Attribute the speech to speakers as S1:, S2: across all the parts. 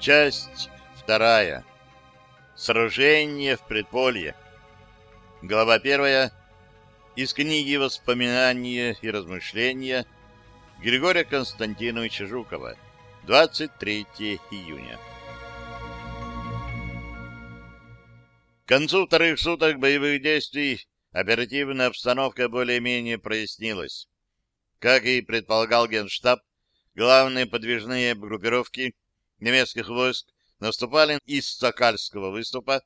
S1: Часть вторая. Сражение в предполье. Глава первая. Из книги «Воспоминания и размышления» Григория Константиновича Жукова. 23 июня. К концу вторых суток боевых действий оперативная обстановка более-менее прояснилась. Как и предполагал Генштаб, главные подвижные группировки немецких войск наступали из Сокальского выступа,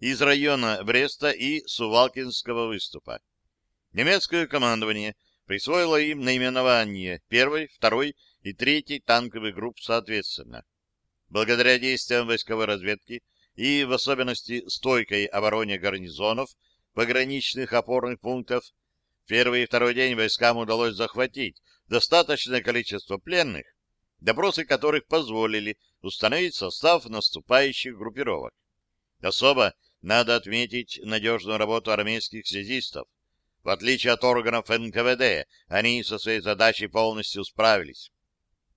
S1: из района Бреста и Сувалкинского выступа. Немецкое командование присвоило им наименование первой, второй и третьей танковых групп соответственно. Благодаря действиям войсковой разведки и в особенности стойкой обороне гарнизонов пограничных опорных пунктов, первый и второй день войскам удалось захватить достаточное количество пленных, допросы которых позволили установить состав наступающих группировок. Особо надо отметить надежную работу армейских связистов. В отличие от органов НКВД, они со своей задачей полностью справились.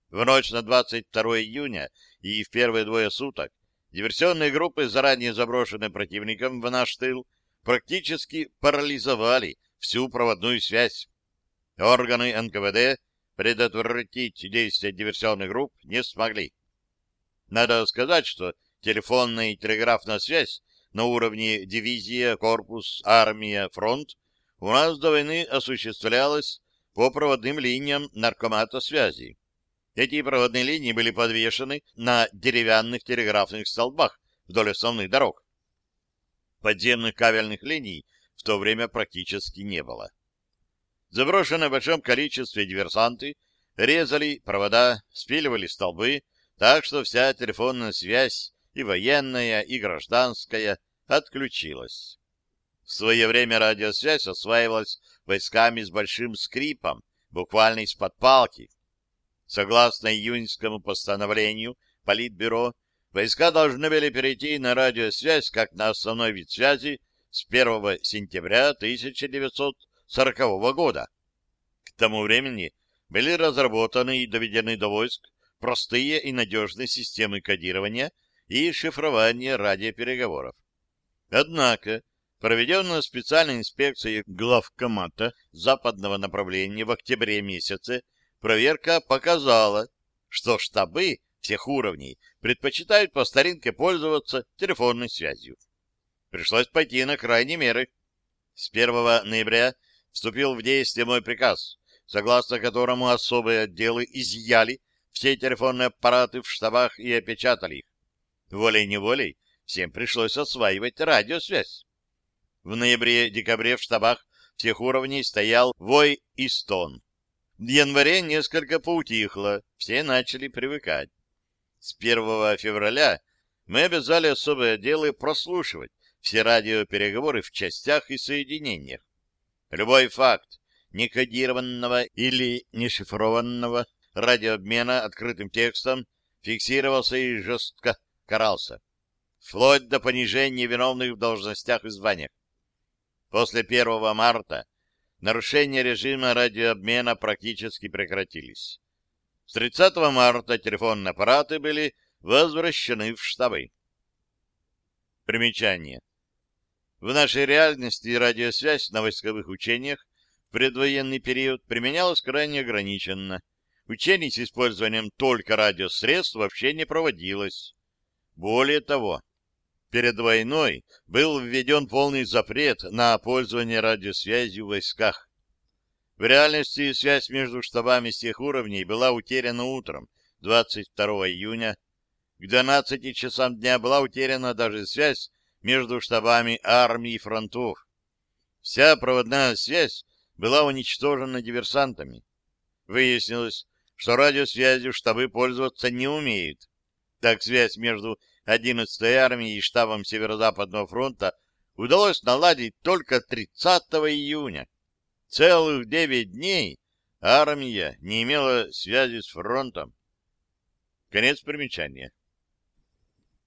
S1: В ночь на 22 июня и в первые двое суток диверсионные группы, заранее заброшенные противником в наш тыл, практически парализовали всю проводную связь. Органы НКВД предотвратить действия диверсионных групп не смогли. Надо сказать, что телефонная и телеграфная связь на уровне дивизия, корпус, армия, фронт у нас до войны осуществлялась по проводным линиям наркомата связи. Эти проводные линии были подвешены на деревянных телеграфных столбах вдоль основных дорог. Подземных кабельных линий в то время практически не было. Заброшенные в большом количестве диверсанты резали провода, спиливали столбы, так что вся телефонная связь, и военная, и гражданская, отключилась. В свое время радиосвязь осваивалась войсками с большим скрипом, буквально из-под палки. Согласно июньскому постановлению Политбюро, войска должны были перейти на радиосвязь как на основной вид связи с 1 сентября 1900 1940 года. К тому времени были разработаны и доведены до войск простые и надежные системы кодирования и шифрования радиопереговоров. Однако, проведенная специальной инспекцией главкомата западного направления в октябре месяце, проверка показала, что штабы всех уровней предпочитают по старинке пользоваться телефонной связью. Пришлось пойти на крайние меры. С 1 ноября вступил в действие мой приказ, согласно которому особые отделы изъяли все телефонные аппараты в штабах и опечатали их. Волей-неволей всем пришлось осваивать радиосвязь. В ноябре-декабре в штабах всех уровней стоял вой и стон. В январе несколько поутихло, все начали привыкать. С 1 февраля мы обязали особые отделы прослушивать все радиопереговоры в частях и соединениях. Любой факт некодированного или нешифрованного радиообмена открытым текстом фиксировался и жестко карался, вплоть до понижения виновных в должностях и званиях. После 1 марта нарушения режима радиообмена практически прекратились. С 30 марта телефонные аппараты были возвращены в штабы. Примечание. В нашей реальности радиосвязь на войсковых учениях в предвоенный период применялась крайне ограниченно. Учений с использованием только радиосредств вообще не проводилось. Более того, перед войной был введен полный запрет на пользование радиосвязью в войсках. В реальности связь между штабами всех уровней была утеряна утром 22 июня. К 12 часам дня была утеряна даже связь между штабами армий и фронтов. Вся проводная связь была уничтожена диверсантами. Выяснилось, что радиосвязью штабы пользоваться не умеют. Так связь между 11-й армией и штабом Северо-Западного фронта удалось наладить только 30 июня. Целых 9 дней армия не имела связи с фронтом. Конец примечания.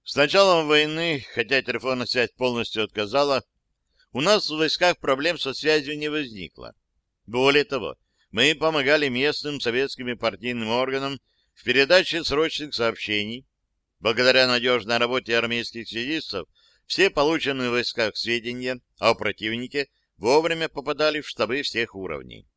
S1: С началом войны, хотя телефонная связь полностью отказала, у нас в войсках проблем со связью не возникло. Более того, мы помогали местным советским партийным органам в передаче срочных сообщений, Благодаря надежной работе армейских связистов все полученные в войсках сведения о противнике вовремя попадали в штабы всех уровней.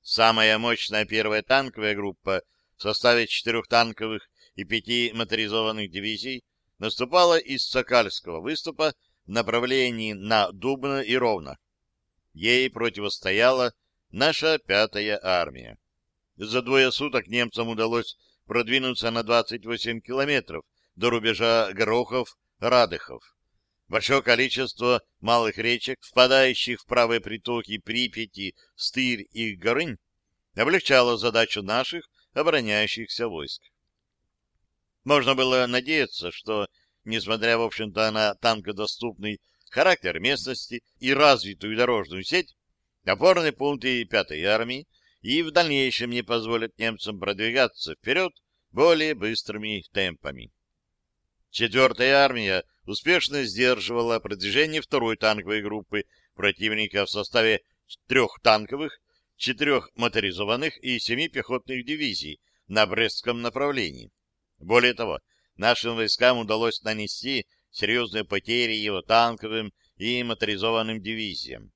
S1: Самая мощная первая танковая группа в составе четырех танковых и пяти моторизованных дивизий наступала из Сокальского выступа в направлении на Дубно и Ровно. Ей противостояла наша пятая армия. За двое суток немцам удалось продвинуться на 28 километров до рубежа Горохов-Радыхов. Большое количество малых речек, впадающих в правые притоки Припяти, Стырь и Горынь, облегчало задачу наших обороняющихся войск. Можно было надеяться, что, несмотря, в общем-то, на танкодоступный характер местности и развитую дорожную сеть, опорные пункты 5-й армии и в дальнейшем не позволят немцам продвигаться вперед более быстрыми темпами. Четвертая армия успешно сдерживала продвижение второй танковой группы противника в составе трех танковых, четырех моторизованных и семи пехотных дивизий на Брестском направлении. Более того, нашим войскам удалось нанести серьезные потери его танковым и моторизованным дивизиям.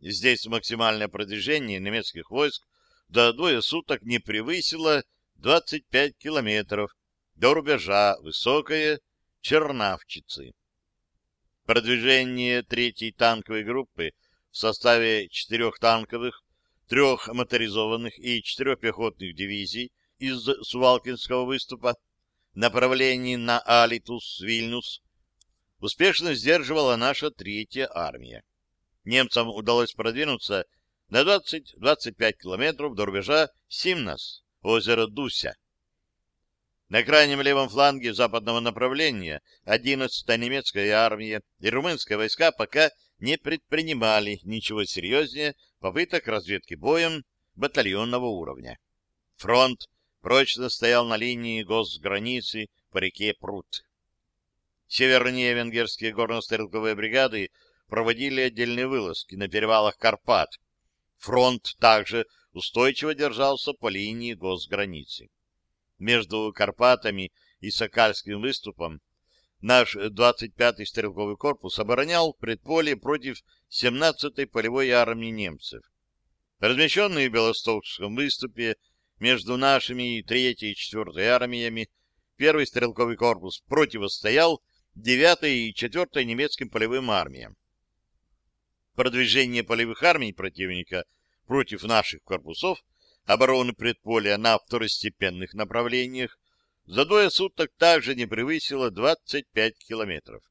S1: Здесь максимальное продвижение немецких войск до двое суток не превысило 25 километров до рубежа Высокое Чернавчицы. Продвижение третьей танковой группы в составе четырех танковых, трех моторизованных и четырех пехотных дивизий из Сувалкинского выступа направлении на Алитус, Вильнюс, успешно сдерживала наша третья армия. Немцам удалось продвинуться на 20-25 километров до рубежа Симнас, озеро Дуся. На крайнем левом фланге западного направления 11-я немецкая армия и румынские войска пока не предпринимали ничего серьезнее попыток разведки боем батальонного уровня. Фронт прочно стоял на линии госграницы по реке Прут. Севернее венгерские горно-стрелковые бригады проводили отдельные вылазки на перевалах Карпат. Фронт также устойчиво держался по линии госграницы. Между Карпатами и Сокальским выступом наш 25-й стрелковый корпус оборонял предполе против 17-й полевой армии немцев. Размещенные в Белостокском выступе между нашими 3-й и 4-й армиями первый стрелковый корпус противостоял 9-й и 4-й немецким полевым армиям. Продвижение полевых армий противника против наших корпусов обороны предполя на второстепенных направлениях за двое суток также не превысило 25 километров.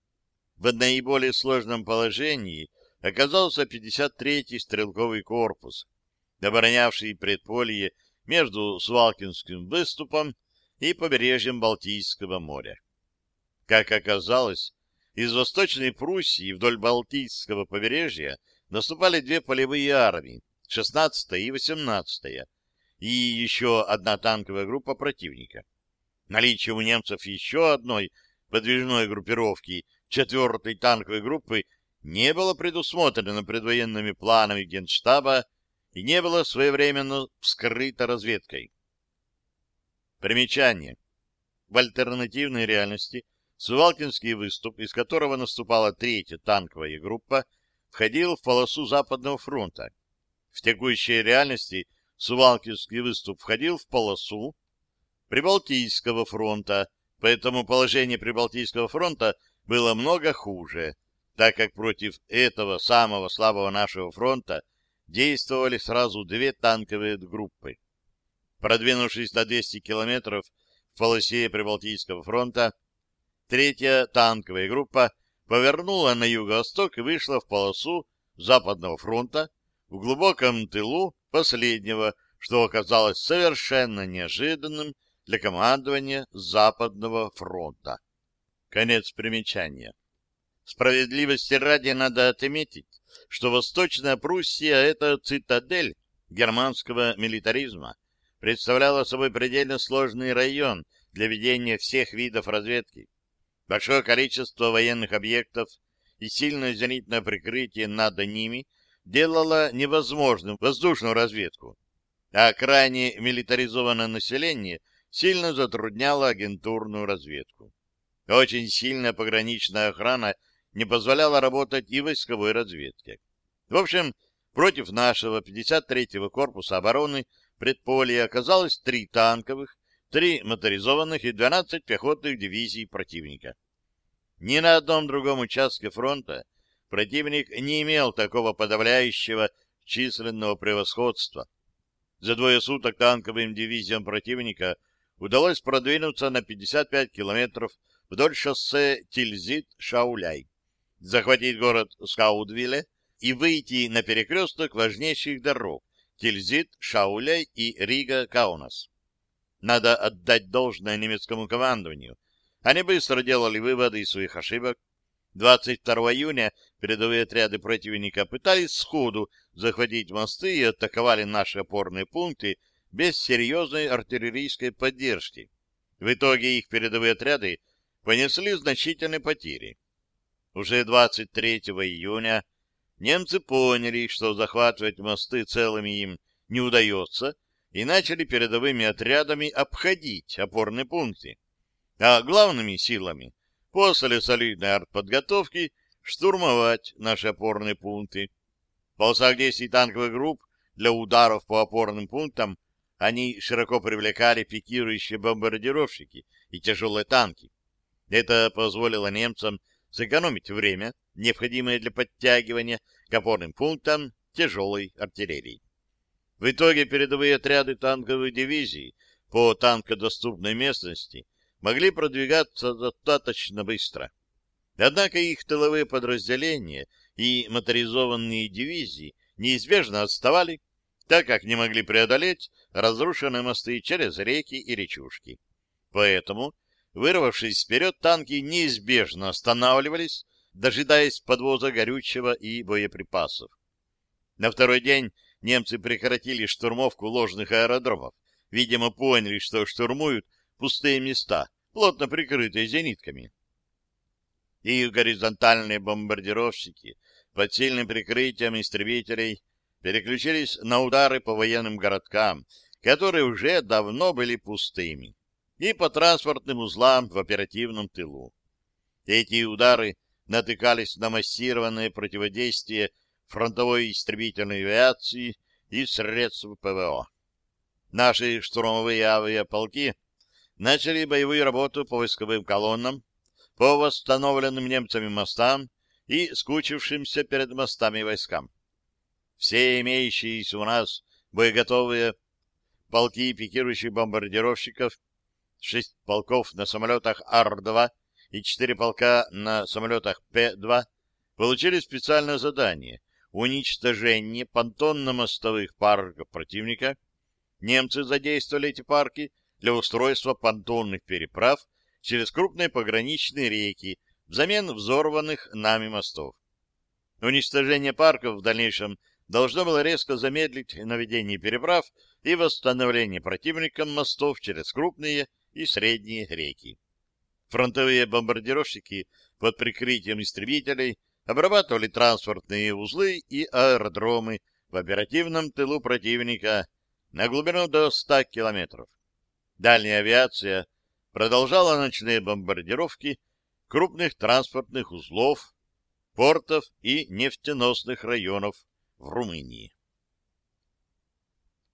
S1: В наиболее сложном положении оказался 53-й стрелковый корпус, оборонявший предполье между Свалкинским выступом и побережьем Балтийского моря. Как оказалось, из Восточной Пруссии вдоль Балтийского побережья наступали две полевые армии, 16-я и 18-я, и еще одна танковая группа противника. Наличие у немцев еще одной подвижной группировки, четвертой танковой группы, не было предусмотрено предвоенными планами Генштаба и не было своевременно вскрыто разведкой. Примечание. В альтернативной реальности Сувалкинский выступ, из которого наступала третья танковая группа, входил в полосу Западного фронта. В текущей реальности Сувалкинский выступ входил в полосу Прибалтийского фронта, поэтому положение Прибалтийского фронта было много хуже, так как против этого самого слабого нашего фронта действовали сразу две танковые группы. Продвинувшись на 200 километров в полосе Прибалтийского фронта, третья танковая группа повернула на юго-восток и вышла в полосу Западного фронта в глубоком тылу последнего, что оказалось совершенно неожиданным для командования Западного фронта. Конец примечания. Справедливости ради надо отметить, что Восточная Пруссия — это цитадель германского милитаризма, представляла собой предельно сложный район для ведения всех видов разведки. Большое количество военных объектов и сильное зенитное прикрытие над ними делало невозможным воздушную разведку, а крайне милитаризованное население сильно затрудняло агентурную разведку. Очень сильная пограничная охрана не позволяла работать и войсковой разведке. В общем, против нашего 53-го корпуса обороны предполья оказалось три танковых, три моторизованных и 12 пехотных дивизий противника. Ни на одном другом участке фронта противник не имел такого подавляющего численного превосходства. За двое суток танковым дивизиям противника удалось продвинуться на 55 километров вдоль шоссе Тильзит-Шауляй, захватить город Скаудвилле и выйти на перекресток важнейших дорог Тильзит, Шауляй и Рига-Каунас. Надо отдать должное немецкому командованию. Они быстро делали выводы из своих ошибок. 22 июня передовые отряды противника пытались сходу захватить мосты и атаковали наши опорные пункты без серьезной артиллерийской поддержки. В итоге их передовые отряды понесли значительные потери. Уже 23 июня немцы поняли, что захватывать мосты целыми им не удается, и начали передовыми отрядами обходить опорные пункты. А главными силами, после солидной артподготовки, штурмовать наши опорные пункты. В полосах танковых групп для ударов по опорным пунктам они широко привлекали пикирующие бомбардировщики и тяжелые танки. Это позволило немцам сэкономить время, необходимое для подтягивания к опорным пунктам тяжелой артиллерии. В итоге передовые отряды танковых дивизий по танкодоступной местности могли продвигаться достаточно быстро. Однако их тыловые подразделения и моторизованные дивизии неизбежно отставали, так как не могли преодолеть разрушенные мосты через реки и речушки. Поэтому, вырвавшись вперед, танки неизбежно останавливались, дожидаясь подвоза горючего и боеприпасов. На второй день немцы прекратили штурмовку ложных аэродромов. Видимо, поняли, что штурмуют пустые места, плотно прикрытые зенитками. Их горизонтальные бомбардировщики под сильным прикрытием истребителей переключились на удары по военным городкам, которые уже давно были пустыми, и по транспортным узлам в оперативном тылу. Эти удары натыкались на массированное противодействие фронтовой истребительной авиации и средств ПВО. Наши штурмовые авиаполки начали боевую работу по войсковым колоннам, по восстановленным немцами мостам и скучившимся перед мостами войскам. Все имеющиеся у нас боеготовые полки пикирующих бомбардировщиков, шесть полков на самолетах Ар-2 и четыре полка на самолетах П-2 получили специальное задание уничтожение понтонно-мостовых парков противника. Немцы задействовали эти парки для устройства понтонных переправ через крупные пограничные реки взамен взорванных нами мостов. Уничтожение парков в дальнейшем должно было резко замедлить наведение переправ и восстановление противником мостов через крупные и средние реки. Фронтовые бомбардировщики под прикрытием истребителей обрабатывали транспортные узлы и аэродромы в оперативном тылу противника на глубину до 100 километров. Дальняя авиация продолжала ночные бомбардировки крупных транспортных узлов, портов и нефтеносных районов в Румынии.